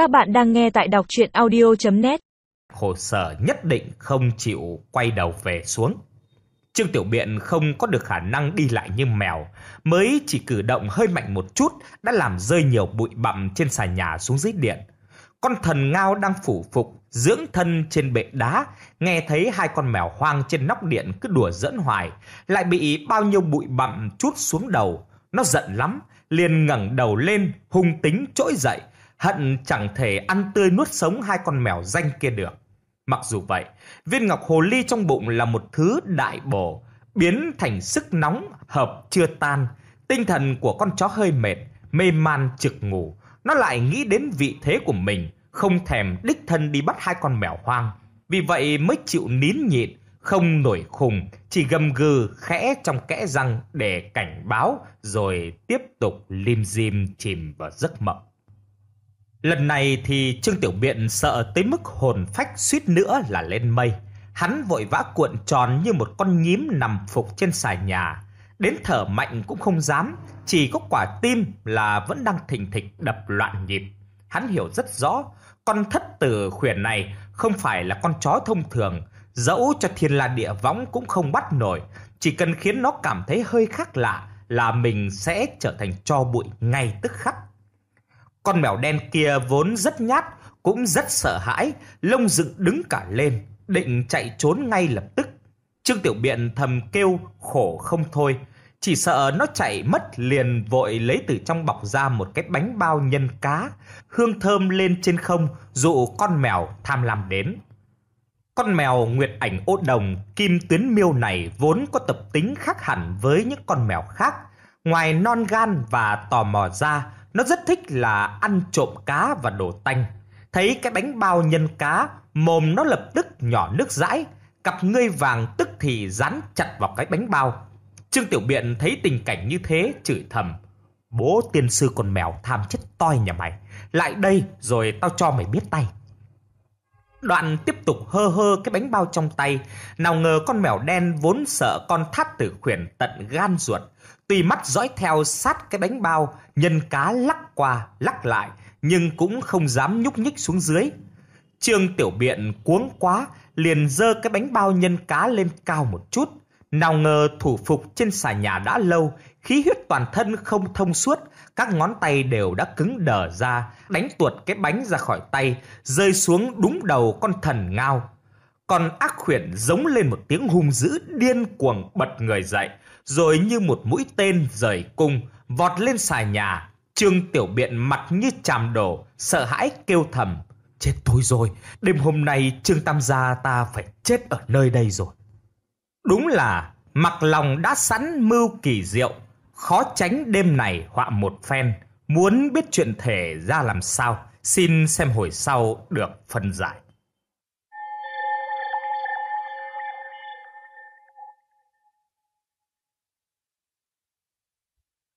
Các bạn đang nghe tại đọc chuyện audio.net Hồ sở nhất định không chịu quay đầu về xuống. Trương Tiểu Biện không có được khả năng đi lại như mèo, mới chỉ cử động hơi mạnh một chút đã làm rơi nhiều bụi bặm trên xà nhà xuống dưới điện. Con thần ngao đang phủ phục, dưỡng thân trên bệ đá, nghe thấy hai con mèo hoang trên nóc điện cứ đùa dẫn hoài, lại bị bao nhiêu bụi bặm chút xuống đầu. Nó giận lắm, liền ngẩng đầu lên, hung tính trỗi dậy, hận chẳng thể ăn tươi nuốt sống hai con mèo danh kia được. Mặc dù vậy, viên ngọc hồ ly trong bụng là một thứ đại bổ, biến thành sức nóng, hợp chưa tan. Tinh thần của con chó hơi mệt, mê man trực ngủ. Nó lại nghĩ đến vị thế của mình, không thèm đích thân đi bắt hai con mèo hoang. Vì vậy mới chịu nín nhịn, không nổi khùng, chỉ gầm gừ khẽ trong kẽ răng để cảnh báo rồi tiếp tục lim dim chìm vào giấc mộng. Lần này thì Trương Tiểu Biện sợ tới mức hồn phách suýt nữa là lên mây. Hắn vội vã cuộn tròn như một con nhím nằm phục trên xài nhà. Đến thở mạnh cũng không dám, chỉ có quả tim là vẫn đang thình thịch đập loạn nhịp. Hắn hiểu rất rõ, con thất tử khuyển này không phải là con chó thông thường, dẫu cho thiên la địa võng cũng không bắt nổi. Chỉ cần khiến nó cảm thấy hơi khác lạ là mình sẽ trở thành cho bụi ngay tức khắc. Con mèo đen kia vốn rất nhát, cũng rất sợ hãi, lông dựng đứng cả lên, định chạy trốn ngay lập tức. Trương Tiểu Biện thầm kêu khổ không thôi, chỉ sợ nó chạy mất liền vội lấy từ trong bọc ra một cái bánh bao nhân cá, hương thơm lên trên không dụ con mèo tham lam đến. Con mèo Nguyệt Ảnh Ô Đồng Kim Tuyến Miêu này vốn có tập tính khác hẳn với những con mèo khác. Ngoài non gan và tò mò ra, nó rất thích là ăn trộm cá và đồ tanh. Thấy cái bánh bao nhân cá, mồm nó lập tức nhỏ nước dãi, cặp ngươi vàng tức thì dán chặt vào cái bánh bao. Trương Tiểu Biện thấy tình cảnh như thế, chửi thầm. Bố tiên sư con mèo tham chết toi nhà mày. Lại đây rồi tao cho mày biết tay. Đoạn tiếp tục hơ hơ cái bánh bao trong tay, nào ngờ con mèo đen vốn sợ con thát tử khuyển tận gan ruột, tùy mắt dõi theo sát cái bánh bao, nhân cá lắc qua lắc lại, nhưng cũng không dám nhúc nhích xuống dưới. Trương Tiểu Biện cuống quá, liền dơ cái bánh bao nhân cá lên cao một chút. Nào ngờ thủ phục trên xà nhà đã lâu, khí huyết toàn thân không thông suốt, các ngón tay đều đã cứng đờ ra, đánh tuột cái bánh ra khỏi tay, rơi xuống đúng đầu con thần ngao. Con ác khuyển giống lên một tiếng hung dữ điên cuồng bật người dậy, rồi như một mũi tên rời cung, vọt lên xà nhà. Trương Tiểu Biện mặt như chàm đổ, sợ hãi kêu thầm. Chết tôi rồi, đêm hôm nay Trương Tam Gia ta phải chết ở nơi đây rồi. Đúng là mặc lòng đã sẵn mưu kỳ diệu, khó tránh đêm này họa một phen. Muốn biết chuyện thể ra làm sao, xin xem hồi sau được phân giải.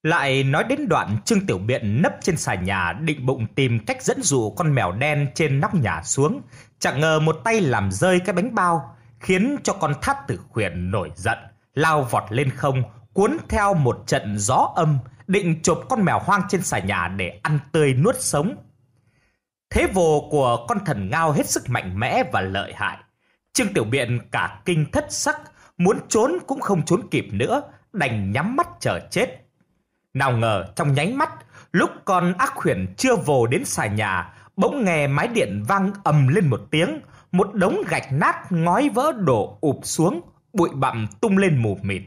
Lại nói đến đoạn Trương Tiểu Biện nấp trên xà nhà định bụng tìm cách dẫn dụ con mèo đen trên nóc nhà xuống. Chẳng ngờ một tay làm rơi cái bánh bao, khiến cho con thát tử khuyển nổi giận, lao vọt lên không, cuốn theo một trận gió âm, định chụp con mèo hoang trên xà nhà để ăn tươi nuốt sống. Thế vồ của con thần ngao hết sức mạnh mẽ và lợi hại. Trương Tiểu Biện cả kinh thất sắc, muốn trốn cũng không trốn kịp nữa, đành nhắm mắt chờ chết. Nào ngờ trong nháy mắt, lúc con ác khuyển chưa vồ đến xà nhà, bỗng nghe mái điện vang ầm lên một tiếng, một đống gạch nát ngói vỡ đổ ụp xuống, bụi bặm tung lên mù mịt.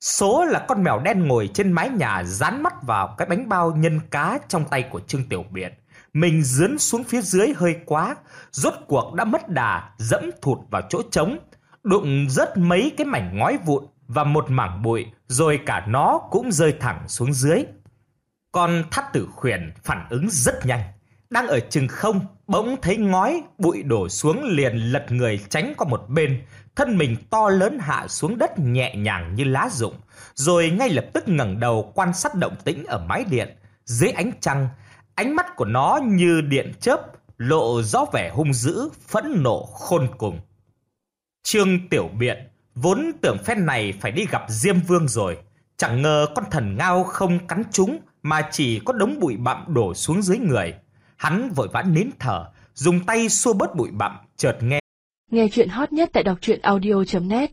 Số là con mèo đen ngồi trên mái nhà dán mắt vào cái bánh bao nhân cá trong tay của Trương Tiểu Biện. Mình dướn xuống phía dưới hơi quá, rốt cuộc đã mất đà, dẫm thụt vào chỗ trống, đụng rớt mấy cái mảnh ngói vụn và một mảng bụi, rồi cả nó cũng rơi thẳng xuống dưới. Con thắt tử khuyển phản ứng rất nhanh, đang ở chừng không, bỗng thấy ngói, bụi đổ xuống liền lật người tránh qua một bên, thân mình to lớn hạ xuống đất nhẹ nhàng như lá rụng, rồi ngay lập tức ngẩng đầu quan sát động tĩnh ở mái điện. Dưới ánh trăng, ánh mắt của nó như điện chớp, lộ rõ vẻ hung dữ, phẫn nộ khôn cùng. Trương Tiểu Biện vốn tưởng phen này phải đi gặp Diêm Vương rồi, chẳng ngờ con thần ngao không cắn chúng mà chỉ có đống bụi bặm đổ xuống dưới người. Hắn vội vã nín thở, dùng tay xua bớt bụi bặm, chợt nghe. Nghe chuyện hot nhất tại đọc truyện audio.net